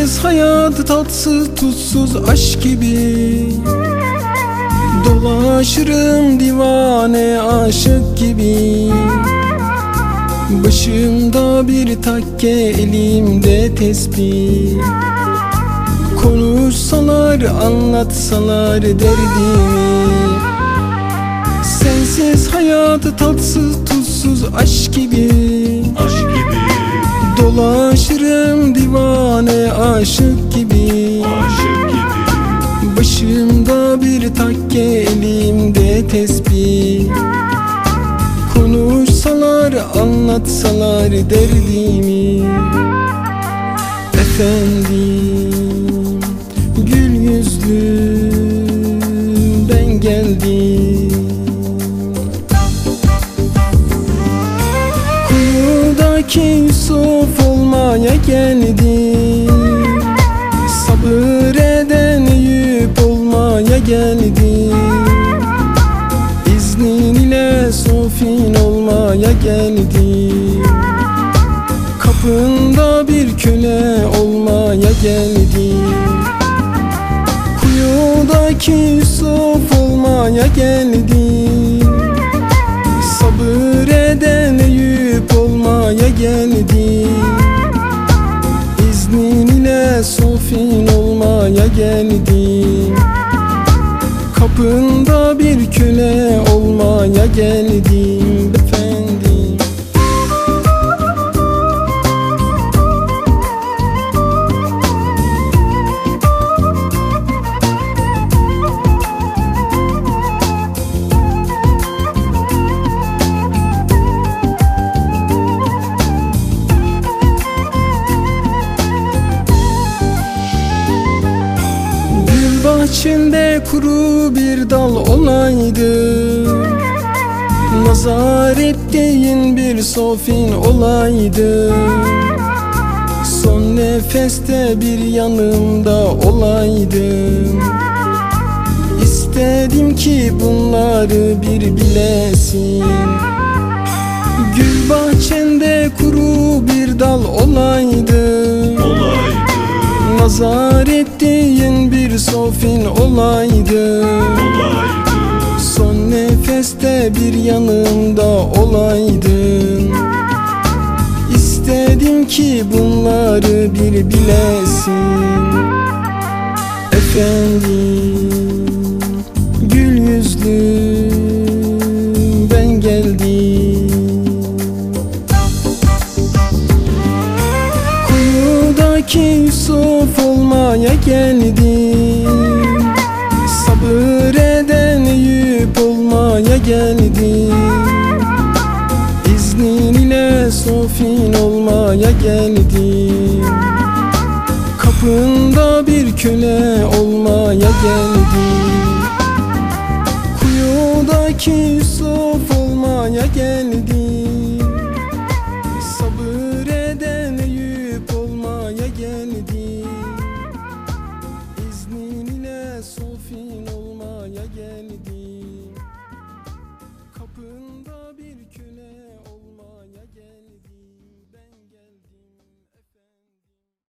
hayat tatsız tutsuz aşk gibi. Dolaşırım divane aşık gibi. Başımda bir takke elimde tesbih Konuşsalar anlatsalar derdimi. Sensiz hayat tatsız tuzsuz aşk gibi. Aşk gibi, Dolaşırım divane aşık gibi. Aşık gibi. Başımda bir takke elimde tesbih. Konuşsalar anlatsalar derdimi Efendim Kuyudaki Yusuf olmaya geldim Sabır eden Eyüp olmaya geldim İznin ile Sofin olmaya geldim Kapında bir köle olmaya geldim Kuyudaki Yusuf olmaya geldim geldim. Kapında bir köle olmaya geldim Bahçende kuru bir dal olaydı. Nazar ettiğin bir sofin olaydı. Son nefeste bir yanımda olaydım İstedim ki bunları bir bilesin. Gül bahçende kuru bir dal olaydı. Olaydı, Nazar ettiğin olaydı olaydı. Son nefeste bir yanımda olaydın İstedim ki bunları bir bilesin. Efendim gül yüzlü ben geldim. Kuyudaki Yusuf olmaya geldim geldim İznin ile Sofin olmaya geldim Kapında bir köle olmaya geldim Kuyudaki geldim